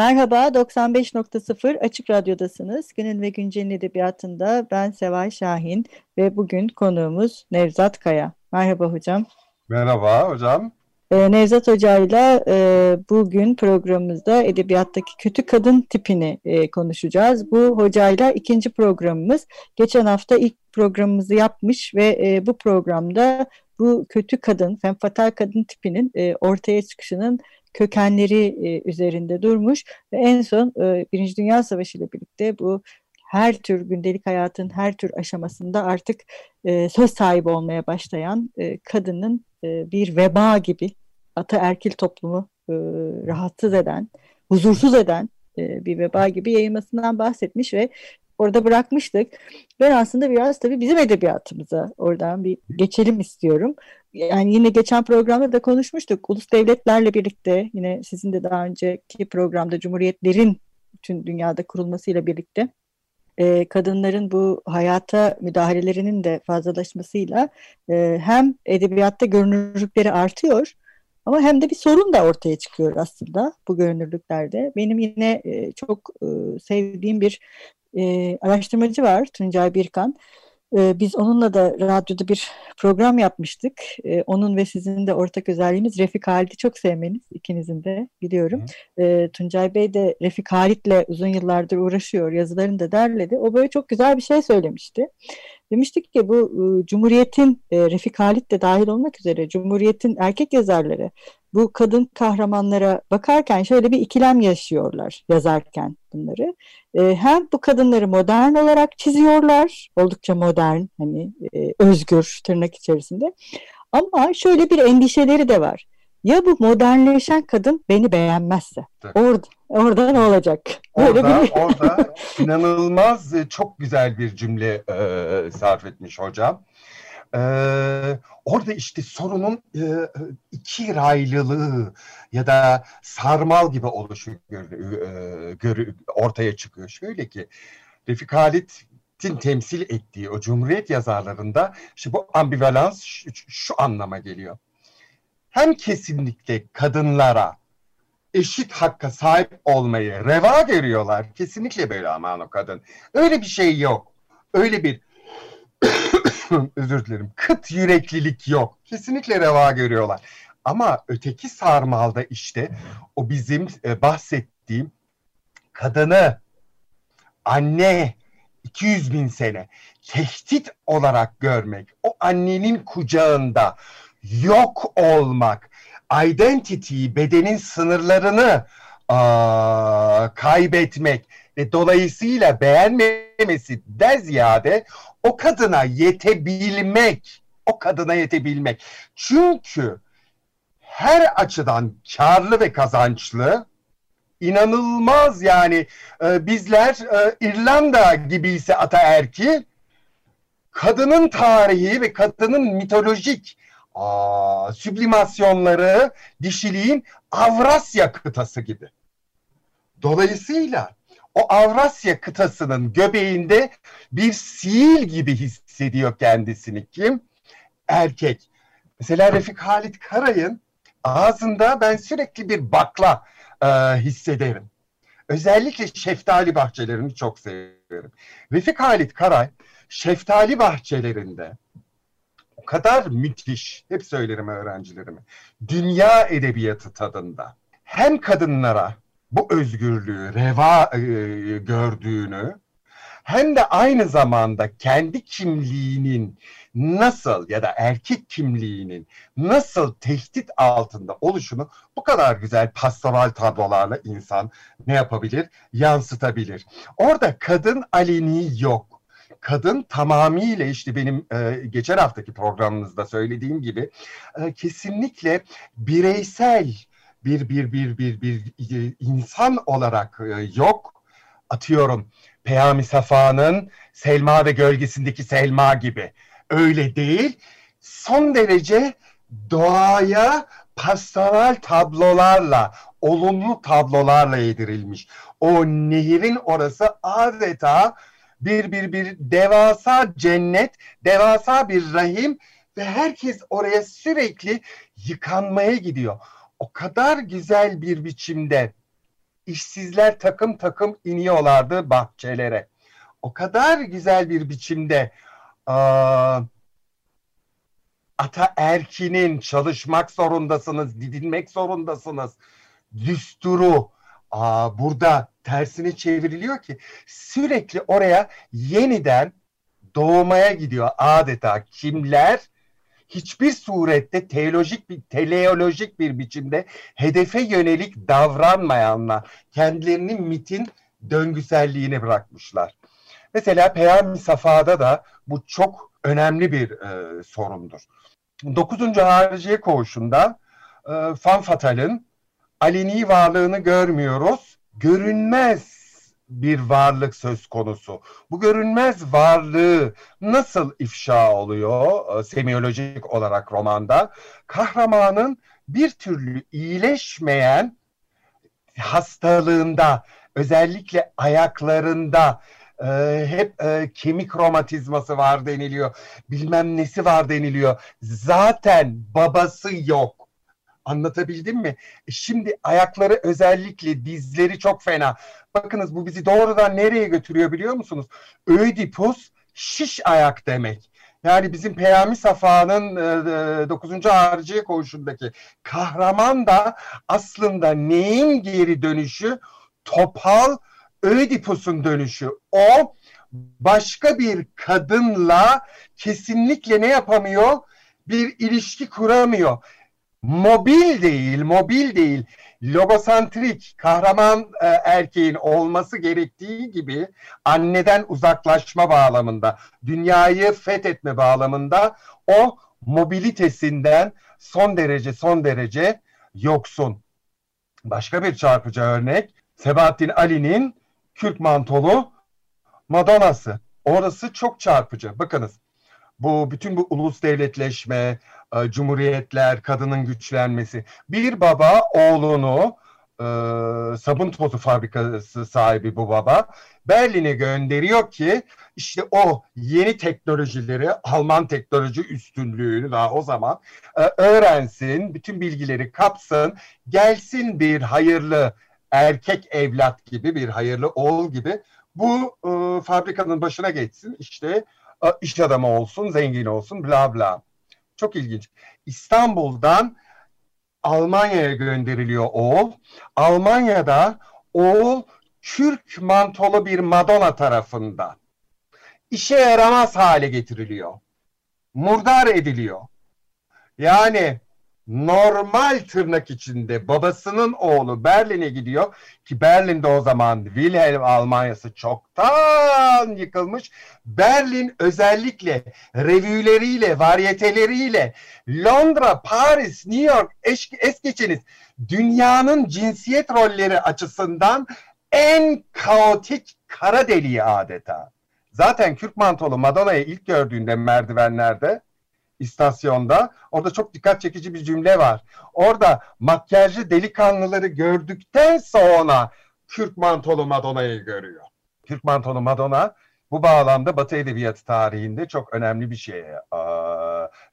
Merhaba, 95.0 Açık Radyo'dasınız. Günün ve Güncel'in edebiyatında ben Seval Şahin ve bugün konuğumuz Nevzat Kaya. Merhaba hocam. Merhaba hocam. Ee, Nevzat Hoca'yla e, bugün programımızda edebiyattaki kötü kadın tipini e, konuşacağız. Bu hocayla ikinci programımız. Geçen hafta ilk programımızı yapmış ve e, bu programda bu kötü kadın, femfatal kadın tipinin e, ortaya çıkışının kökenleri e, üzerinde durmuş ve en son e, Birinci Dünya Savaşı ile birlikte bu her tür gündelik hayatın her tür aşamasında artık e, söz sahibi olmaya başlayan e, kadının e, bir veba gibi ataerkil toplumu e, rahatsız eden, huzursuz eden e, bir veba gibi yayılmasından bahsetmiş ve orada bırakmıştık. Ben aslında biraz tabii bizim edebiyatımıza oradan bir geçelim istiyorum. Yani yine geçen programda da konuşmuştuk. Ulus devletlerle birlikte yine sizin de daha önceki programda cumhuriyetlerin bütün dünyada kurulmasıyla birlikte e, kadınların bu hayata müdahalelerinin de fazlalaşmasıyla e, hem edebiyatta görünürlükleri artıyor ama hem de bir sorun da ortaya çıkıyor aslında bu görünürlüklerde. Benim yine e, çok sevdiğim bir e, araştırmacı var Tuncay Birkan. E, biz onunla da radyoda bir program yapmıştık. E, onun ve sizin de ortak özelliğiniz Refik Halit'i çok sevmeniz ikinizin de biliyorum. E, Tuncay Bey de Refik Halit'le uzun yıllardır uğraşıyor. Yazılarını da derledi. O böyle çok güzel bir şey söylemişti. Demiştik ki bu e, Cumhuriyet'in e, Refik Halit de dahil olmak üzere Cumhuriyet'in erkek yazarları bu kadın kahramanlara bakarken şöyle bir ikilem yaşıyorlar yazarken bunları. E, hem bu kadınları modern olarak çiziyorlar, oldukça modern, hani e, özgür tırnak içerisinde. Ama şöyle bir endişeleri de var. Ya bu modernleşen kadın beni beğenmezse? Orada, orada ne olacak? Böyle orada, bir... orada inanılmaz e, çok güzel bir cümle e, sarf etmiş hocam. Ee, orada işte sorunun e, iki raylılığı ya da sarmal gibi oluşu gör, e, gör, ortaya çıkıyor. Şöyle ki Refik Halit'in temsil ettiği o Cumhuriyet yazarlarında işte bu ambivalans şu, şu anlama geliyor. Hem kesinlikle kadınlara eşit hakka sahip olmayı reva görüyorlar. Kesinlikle böyle aman o kadın. Öyle bir şey yok. Öyle bir özür dilerim. Kıt yüreklilik yok. Kesinlikle reva görüyorlar. Ama öteki sarmalda işte o bizim e, bahsettiğim kadını anne 200 bin sene tehdit olarak görmek, o annenin kucağında yok olmak, identity, bedenin sınırlarını aa, kaybetmek ve dolayısıyla beğenmemesi de ziyade o kadına yetebilmek, o kadına yetebilmek. Çünkü her açıdan karlı ve kazançlı, inanılmaz yani e, bizler e, İrlanda gibiyse ataerki, kadının tarihi ve kadının mitolojik aa, süblimasyonları dişiliğin Avrasya kıtası gibi. Dolayısıyla o Avrasya kıtasının göbeğinde bir sil gibi hissediyor kendisini. Kim? Erkek. Mesela Refik Halit Karay'ın ağzında ben sürekli bir bakla e, hissederim. Özellikle şeftali bahçelerini çok severim. Refik Halit Karay şeftali bahçelerinde o kadar müthiş, hep söylerim öğrencilerime, dünya edebiyatı tadında hem kadınlara bu özgürlüğü reva e, gördüğünü hem de aynı zamanda kendi kimliğinin nasıl ya da erkek kimliğinin nasıl tehdit altında oluşunu bu kadar güzel pastoral tablolarla insan ne yapabilir? Yansıtabilir. Orada kadın aleni yok. Kadın tamamıyla işte benim e, geçen haftaki programımızda söylediğim gibi e, kesinlikle bireysel bir bir bir bir bir, bir insan olarak e, yok. Atıyorum Peyami Safa'nın Selma ve Gölgesindeki Selma gibi. Öyle değil. Son derece doğaya pastoral tablolarla, olumlu tablolarla yedirilmiş. O nehirin orası adeta bir bir bir devasa cennet, devasa bir rahim ve herkes oraya sürekli yıkanmaya gidiyor. O kadar güzel bir biçimde işsizler takım takım iniyorlardı bahçelere. O kadar güzel bir biçimde ata erkinin çalışmak zorundasınız, didinmek zorundasınız. Düsturu aa, burada tersine çevriliyor ki sürekli oraya yeniden doğmaya gidiyor adeta kimler hiçbir surette teolojik bir teleolojik bir biçimde hedefe yönelik davranmayanlar kendilerini mitin döngüselliğine bırakmışlar. Mesela Peyami Safa'da da bu çok önemli bir e, sorundur. 9. Hariciye Koğuşu'nda e, Fan Fatal'ın aleni varlığını görmüyoruz. Görünmez bir varlık söz konusu. Bu görünmez varlığı nasıl ifşa oluyor e, semiyolojik olarak romanda? Kahramanın bir türlü iyileşmeyen hastalığında, özellikle ayaklarında e, hep e, kemik romatizması var deniliyor. Bilmem nesi var deniliyor. Zaten babası yok. Anlatabildim mi? E, şimdi ayakları özellikle dizleri çok fena. Bakınız bu bizi doğrudan nereye götürüyor biliyor musunuz? Ödipus şiş ayak demek. Yani bizim Peyami Safa'nın e, 9. Hariciye koğuşundaki kahraman da aslında neyin geri dönüşü? Topal Ödipus'un dönüşü. O başka bir kadınla kesinlikle ne yapamıyor? Bir ilişki kuramıyor. Mobil değil, mobil değil. Logosantrik, kahraman e, erkeğin olması gerektiği gibi anneden uzaklaşma bağlamında, dünyayı fethetme bağlamında o mobilitesinden son derece son derece yoksun. Başka bir çarpıcı örnek Sebahattin Ali'nin kürk mantolu Madonna'sı. Orası çok çarpıcı. Bakınız bu bütün bu ulus devletleşme, e, cumhuriyetler, kadının güçlenmesi. Bir baba oğlunu e, sabun tozu fabrikası sahibi bu baba Berlin'e gönderiyor ki işte o yeni teknolojileri Alman teknoloji üstünlüğünü daha o zaman e, öğrensin, bütün bilgileri kapsın, gelsin bir hayırlı erkek evlat gibi bir hayırlı oğul gibi bu e, fabrikanın başına geçsin işte iş adamı olsun zengin olsun bla bla. Çok ilginç. İstanbul'dan Almanya'ya gönderiliyor oğul. Almanya'da oğul Kürk mantolu bir Madonna tarafından işe yaramaz hale getiriliyor. Murdar ediliyor. Yani normal tırnak içinde babasının oğlu Berlin'e gidiyor ki Berlin'de o zaman Wilhelm Almanyası çoktan yıkılmış. Berlin özellikle revüleriyle, varyeteleriyle Londra, Paris, New York es, es geçiniz dünyanın cinsiyet rolleri açısından en kaotik kara deliği adeta. Zaten Kürk mantolu Madonna'yı ilk gördüğünde merdivenlerde istasyonda. Orada çok dikkat çekici bir cümle var. Orada makyajlı delikanlıları gördükten sonra Kürk mantolu Madonna'yı görüyor. Kürk mantolu Madonna bu bağlamda Batı Edebiyatı tarihinde çok önemli bir şeye e,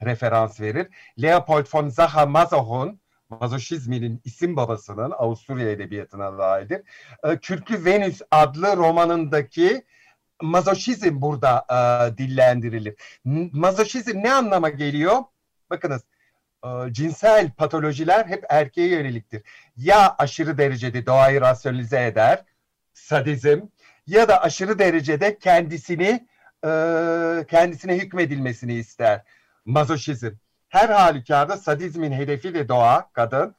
referans verir. Leopold von Sacher-Masoch'un Mazoşizminin isim babasının Avusturya Edebiyatı'na dairdir. E, Kürklü Venüs adlı romanındaki mazoşizm burada e, dillendirilir. Mazoşizm ne anlama geliyor? Bakınız e, cinsel patolojiler hep erkeğe yöneliktir. Ya aşırı derecede doğayı rasyonalize eder, sadizm ya da aşırı derecede kendisini e, kendisine hükmedilmesini ister. Mazoşizm. Her halükarda sadizmin hedefi de doğa, kadın.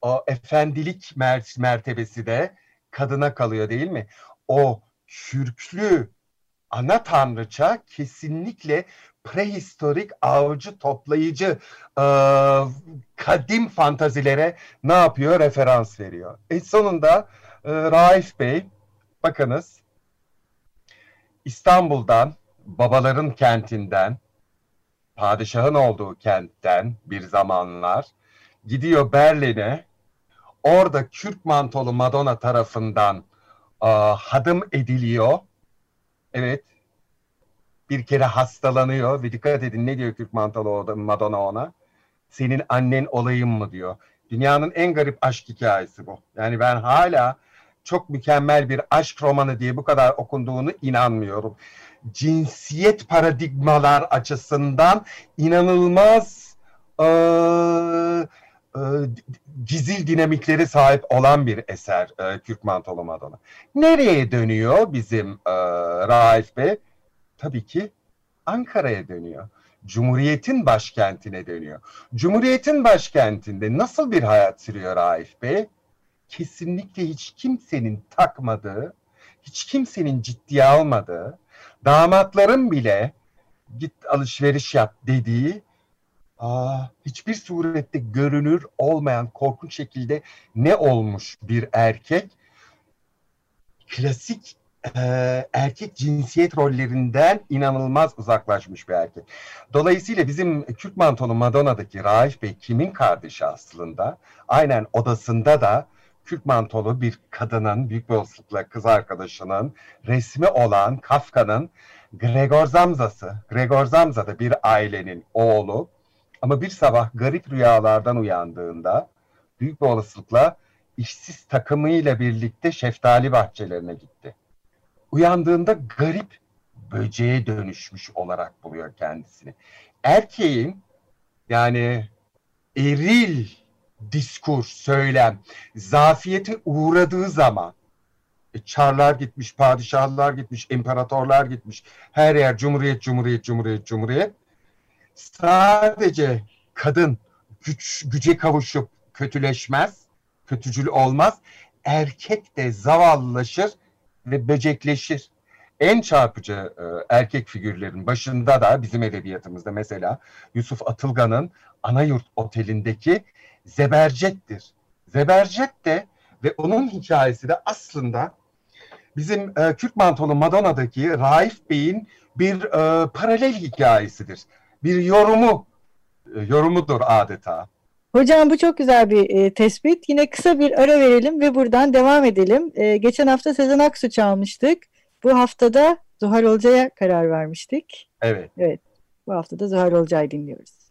O efendilik mertebesi de kadına kalıyor değil mi? O kürklü ana tanrıça kesinlikle prehistorik avcı toplayıcı e, kadim fantazilere ne yapıyor? Referans veriyor. E sonunda e, Raif Bey bakınız İstanbul'dan babaların kentinden padişahın olduğu kentten bir zamanlar gidiyor Berlin'e orada Kürk mantolu Madonna tarafından hadım ediliyor. Evet bir kere hastalanıyor ve dikkat edin ne diyor Kürk mantolu Madonna ona? Senin annen olayım mı diyor. Dünyanın en garip aşk hikayesi bu. Yani ben hala çok mükemmel bir aşk romanı diye bu kadar okunduğunu inanmıyorum. Cinsiyet paradigmalar açısından inanılmaz e, e, gizil dinamikleri sahip olan bir eser e, Kürk Mantolu Madonna. Nereye dönüyor bizim e, Raif Bey? tabii ki Ankara'ya dönüyor. Cumhuriyet'in başkentine dönüyor. Cumhuriyet'in başkentinde nasıl bir hayat sürüyor Raif Bey? Kesinlikle hiç kimsenin takmadığı, hiç kimsenin ciddiye almadığı, damatların bile git alışveriş yap dediği aa, hiçbir surette görünür olmayan korkunç şekilde ne olmuş bir erkek klasik e, erkek cinsiyet rollerinden inanılmaz uzaklaşmış bir erkek. Dolayısıyla bizim Kürt mantolu Madonna'daki Raif Bey kimin kardeşi aslında? Aynen odasında da Kürt mantolu bir kadının, büyük bir olasılıkla kız arkadaşının resmi olan Kafka'nın Gregor Zamza'sı. Gregor Zamza da bir ailenin oğlu. Ama bir sabah garip rüyalardan uyandığında büyük bir olasılıkla işsiz takımıyla birlikte şeftali bahçelerine gitti uyandığında garip böceğe dönüşmüş olarak buluyor kendisini. Erkeğin yani eril diskur, söylem, zafiyete uğradığı zaman e, çarlar gitmiş, padişahlar gitmiş, imparatorlar gitmiş. Her yer cumhuriyet, cumhuriyet, cumhuriyet, cumhuriyet. Sadece kadın güç, güce kavuşup kötüleşmez, kötücül olmaz. Erkek de zavallılaşır ve böcekleşir. En çarpıcı e, erkek figürlerin başında da bizim edebiyatımızda mesela Yusuf Atılgan'ın Anayurt Oteli'ndeki Zebercet'tir. Zebercet de ve onun hikayesi de aslında bizim e, Kürt Mantolu Madonna'daki Raif Bey'in bir e, paralel hikayesidir. Bir yorumu, e, yorumudur adeta. Hocam bu çok güzel bir e, tespit. Yine kısa bir ara verelim ve buradan devam edelim. E, geçen hafta Sezen Aksu çalmıştık. Bu haftada Zuhal Olcay'a karar vermiştik. Evet. Evet. Bu haftada Zuhal Olcay dinliyoruz.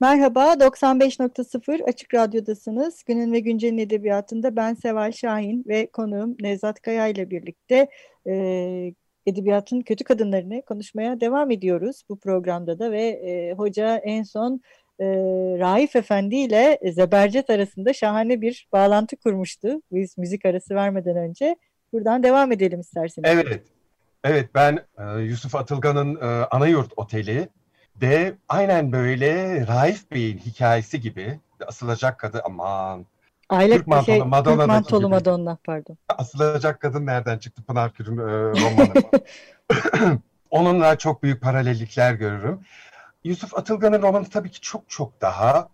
Merhaba, 95.0 Açık Radyo'dasınız. Günün ve Güncel'in edebiyatında ben Seval Şahin ve konuğum Nevzat Kaya ile birlikte e, edebiyatın kötü kadınlarını konuşmaya devam ediyoruz bu programda da ve e, hoca en son e, Raif Efendi ile Zebercet arasında şahane bir bağlantı kurmuştu. Biz müzik arası vermeden önce. Buradan devam edelim isterseniz. Evet. Evet ben e, Yusuf Atılgan'ın e, Anayurt Oteli de aynen böyle Raif Bey'in hikayesi gibi asılacak kadın aman Aile Türk mantolu, şey, Madonna Türk mantolu Madonna pardon. Asılacak kadın nereden çıktı Pınar Kür'ün e, romanı. Onunla çok büyük paralellikler görürüm. Yusuf Atılgan'ın romanı tabii ki çok çok daha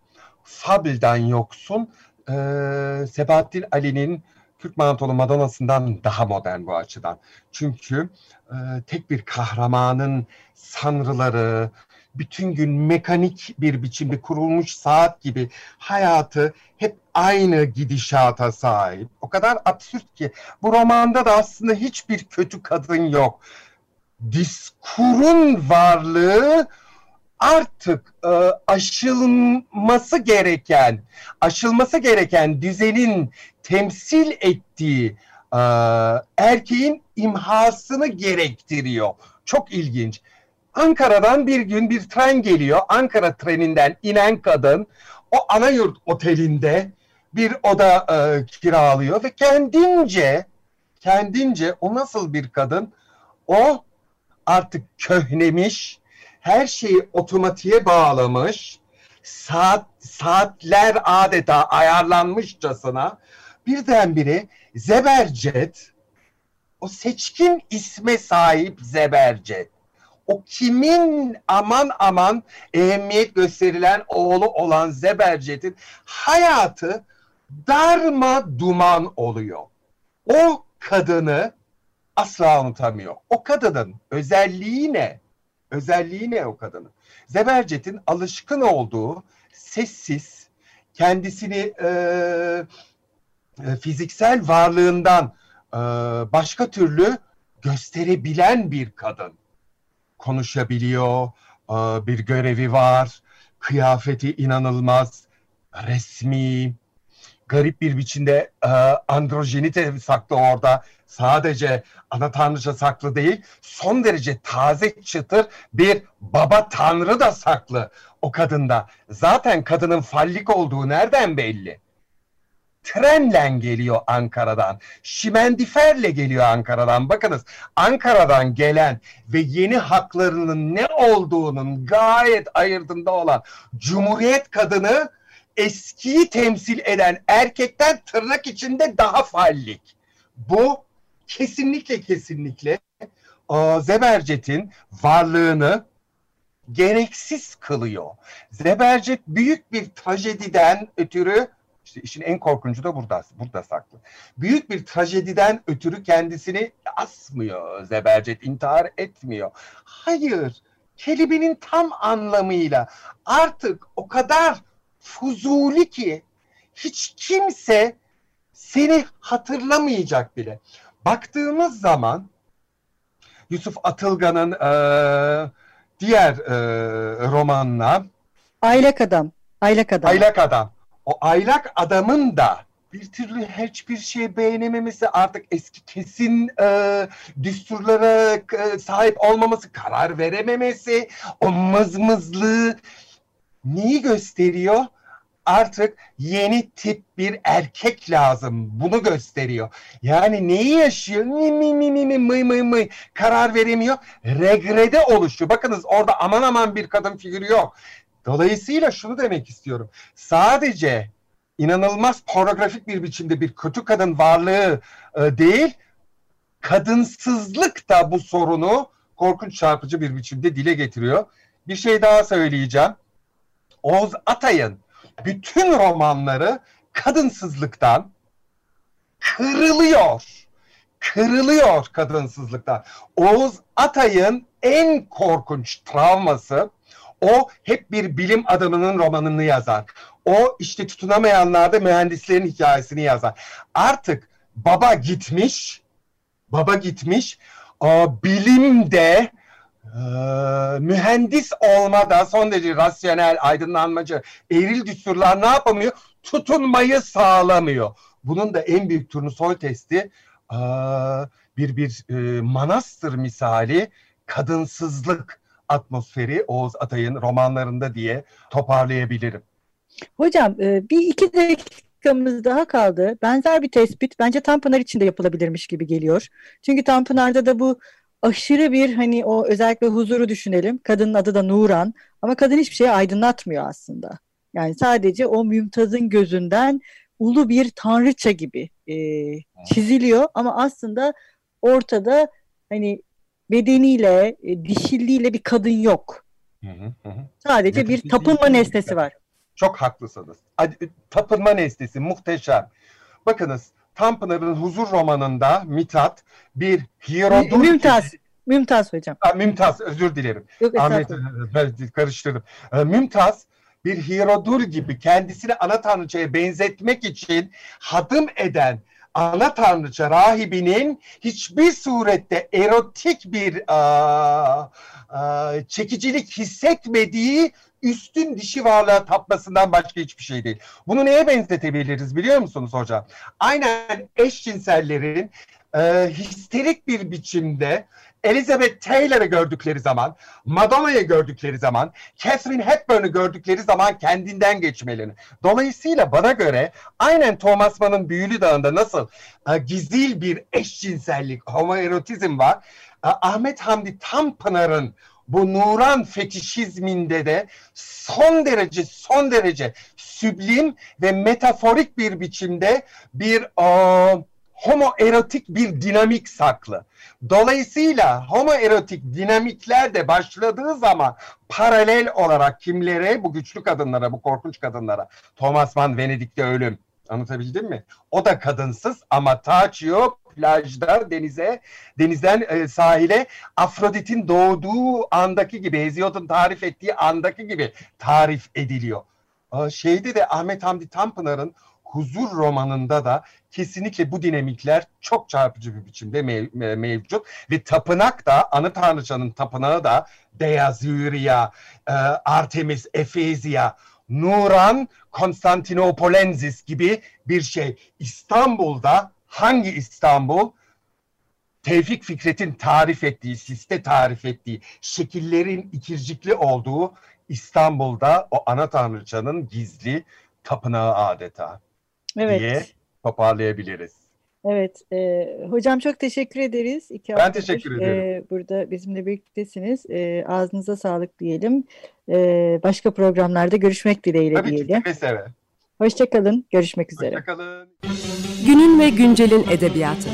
fabelden yoksun. Ee, Sebahattin Ali'nin Türk Mantolu Madonna'sından daha modern bu açıdan. Çünkü e, tek bir kahramanın sanrıları, bütün gün mekanik bir biçimde kurulmuş saat gibi hayatı hep aynı gidişata sahip. O kadar absürt ki bu romanda da aslında hiçbir kötü kadın yok. Diskurun varlığı artık e, aşılması gereken, aşılması gereken düzenin temsil ettiği e, erkeğin imhasını gerektiriyor. Çok ilginç. Ankara'dan bir gün bir tren geliyor. Ankara treninden inen kadın o Anayurt Oteli'nde bir oda e, kiralıyor ve kendince kendince o nasıl bir kadın? O artık köhnemiş, her şeyi otomatiğe bağlamış, saat saatler adeta ayarlanmışçasına birdenbire Zebercet o seçkin isme sahip Zebercet o kimin aman aman ehemmiyet gösterilen oğlu olan Zebercet'in hayatı darma duman oluyor. O kadını asla unutamıyor. O kadının özelliği ne? Özelliği ne o kadının? Zebercet'in alışkın olduğu sessiz, kendisini e, e, fiziksel varlığından e, başka türlü gösterebilen bir kadın. Konuşabiliyor, e, bir görevi var, kıyafeti inanılmaz, resmi, garip bir biçimde e, androjenite saklı orada. Sadece ana tanrıça saklı değil, son derece taze çıtır bir baba tanrı da saklı o kadında. Zaten kadının fallik olduğu nereden belli? Trenle geliyor Ankara'dan. Şimendiferle geliyor Ankara'dan. Bakınız Ankara'dan gelen ve yeni haklarının ne olduğunun gayet ayırdında olan Cumhuriyet kadını eskiyi temsil eden erkekten tırnak içinde daha fallik. Bu kesinlikle kesinlikle Zebercet'in varlığını gereksiz kılıyor. Zebercet büyük bir trajediden ötürü işte işin en korkuncu da burada, burada saklı. Büyük bir trajediden ötürü kendisini asmıyor Zebercet, intihar etmiyor. Hayır, kelimenin tam anlamıyla artık o kadar fuzuli ki hiç kimse seni hatırlamayacak bile. Baktığımız zaman Yusuf Atılgan'ın e, diğer e, romanına Aylak Adam. Aylak Adam. Aylak Adam. O aylak adamın da bir türlü hiçbir şey beğenememesi artık eski kesin e, düsturlara e, sahip olmaması, karar verememesi, o mızmızlığı neyi gösteriyor? Artık yeni tip bir erkek lazım. Bunu gösteriyor. Yani neyi yaşıyor? Mi mi mi mi mi mıy mıy mıy karar veremiyor. Regrede oluşuyor. Bakınız orada aman aman bir kadın figürü yok. Dolayısıyla şunu demek istiyorum. Sadece inanılmaz pornografik bir biçimde bir kötü kadın varlığı e, değil, kadınsızlık da bu sorunu korkunç çarpıcı bir biçimde dile getiriyor. Bir şey daha söyleyeceğim. Oğuz Atay'ın bütün romanları kadınsızlıktan kırılıyor. Kırılıyor kadınsızlıktan. Oğuz Atay'ın en korkunç travması o hep bir bilim adamının romanını yazar. O işte tutunamayanlarda mühendislerin hikayesini yazar. Artık baba gitmiş, baba gitmiş, bilimde e, mühendis olmada son derece rasyonel, aydınlanmacı, eril düsturlar ne yapamıyor? Tutunmayı sağlamıyor. Bunun da en büyük turnusol testi bir bir e, manastır misali kadınsızlık atmosferi Oğuz Atay'ın romanlarında diye toparlayabilirim. Hocam e, bir iki dakikamız daha kaldı. Benzer bir tespit bence Tanpınar için de yapılabilirmiş gibi geliyor. Çünkü Tanpınar'da da bu aşırı bir hani o özellikle huzuru düşünelim. Kadının adı da Nuran ama kadın hiçbir şeyi aydınlatmıyor aslında. Yani sadece o Mümtaz'ın gözünden ulu bir tanrıça gibi e, çiziliyor ama aslında ortada hani bedeniyle, e, dişilliğiyle bir kadın yok. Hı hı hı. Sadece bir tapınma nesnesi var. Çok haklısınız. Tapınma nesnesi muhteşem. Bakınız Tanpınar'ın Huzur romanında Mithat bir hierodur... Mümtaz. Mümtaz hocam. Ha, Mümtaz özür dilerim. Yok, Ahmet ben karıştırdım. Mümtaz bir hierodur gibi kendisini ana tanrıçaya benzetmek için hadım eden ana tanrıça rahibinin hiçbir surette erotik bir a, a, çekicilik hissetmediği üstün dişi varlığa tapmasından başka hiçbir şey değil. Bunu neye benzetebiliriz biliyor musunuz hocam? Aynen eşcinsellerin e, histerik bir biçimde Elizabeth Taylor'ı gördükleri zaman, Madonna'yı gördükleri zaman, Catherine Hepburn'u gördükleri zaman kendinden geçmelerini. Dolayısıyla bana göre aynen Thomas Mann'ın Büyülü Dağı'nda nasıl e, gizil bir eşcinsellik, homoerotizm var. E, Ahmet Hamdi Tanpınar'ın bu Nuran fetişizminde de son derece son derece süblim ve metaforik bir biçimde bir o, homoerotik bir dinamik saklı. Dolayısıyla homoerotik dinamikler de başladığı zaman paralel olarak kimlere? Bu güçlü kadınlara, bu korkunç kadınlara. Thomas Mann Venedik'te ölüm. Anlatabildim mi? O da kadınsız ama Tachio plajda denize, denizden e, sahile Afrodit'in doğduğu andaki gibi, Hesiod'un tarif ettiği andaki gibi tarif ediliyor. Şeyde de Ahmet Hamdi Tanpınar'ın Huzur romanında da kesinlikle bu dinamikler çok çarpıcı bir biçimde mev- mevcut ve tapınak da Anı Tanrıçanın tapınağı da Deazüria, e, Artemis Efezia, Nuran Konstantinopolensis gibi bir şey. İstanbul'da hangi İstanbul? Tevfik Fikret'in tarif ettiği, siste tarif ettiği şekillerin ikircikli olduğu İstanbul'da o ana tanrıçanın gizli tapınağı adeta evet. diye toparlayabiliriz. Evet, e, hocam çok teşekkür ederiz. İki ben teşekkür ederim. E, burada bizimle birliktesiniz. E, ağzınıza sağlık diyelim. E, başka programlarda görüşmek dileğiyle Tabii diyelim. Tabii ki seve seve. Hoşçakalın, görüşmek üzere. Hoşçakalın. Günün ve güncelin edebiyatı.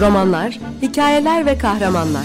Romanlar, hikayeler ve kahramanlar.